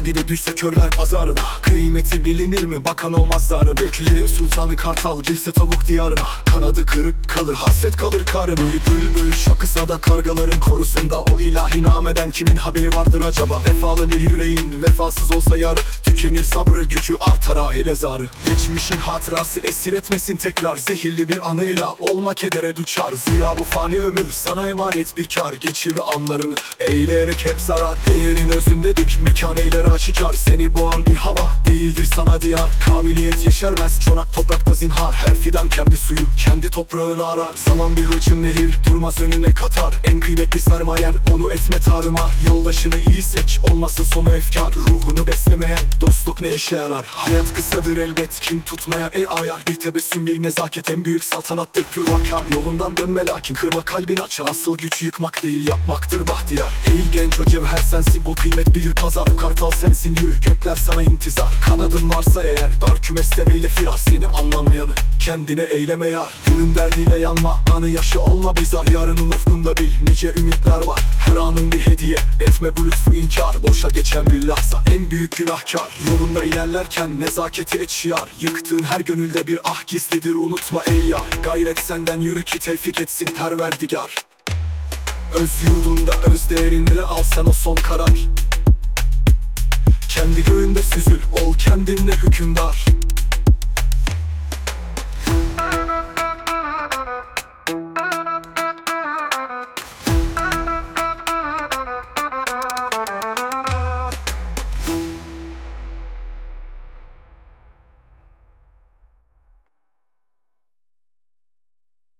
vadide düşse körler pazarına. Kıymeti bilinir mi? Bakan olmaz zarı Beklerim sultanı kartal girse tavuk diyarına. Kanadı kırık kalır hasret kalır karın Bülbül şakısa da kargaların korusunda. O ilahi nameden kimin haberi vardır acaba? Vefalı bir yüreğin vefasız olsa yar Tükenir sabrı gücü artar aile zarı. Geçmişin hatırası esir etmesin tekrar. Zehirli bir anıyla olma kedere düşar Ziya bu fani ömür sana emanet bir kar. Geçir anlarını eğleyerek hep zarar. Değerin özündedik mekan eyler aşikar Seni boğan bir hava değildir sana diyar. Kabiliyet yeşermez çorak toprakta zinhar. Her fidan kendi suyu kendi toprağını arar. Zaman bir hıçın nehir durmaz önüne katar. En kıymetli sermayen onu etme tarıma Yoldaşını iyi seç olmasın sonu efkar. Ruhunu beslemeyen dostluk ne işe yarar? Hayat kısadır elbet kim tutmaya el ayar? Bir tebessüm bir nezaket en büyük saltanattır pür vakar Yolundan dönme lakin kırma kalbini açar. Asıl güç yıkmak değil yapmaktır bahtiyar. Eğil genç o cevher sensin bu kıymet bilir pazar Kartal sensin yürü. Gökler sana intizar. Kanadın varsa eğer dar kümeste beyle firar. Seni anlamayanı kendine eyleme yar. Günün derdiyle yanma anı yaşı olma bizar. Yarının ufkunda bil nice ümitler var. Her anın bir hediye etme bu lütfu inkar. Boşa geçen bir lahza en büyük günahkar. Yolunda ilerlerken nezaketi et şiar. Yıktığın her gönülde bir ah gizlidir unutma ey yar. Gayret senden yürü ki tevfik etsin perverdigar. Öz yurdunda öz değerinle al sen o son karar süzül ol kendinle hükümdar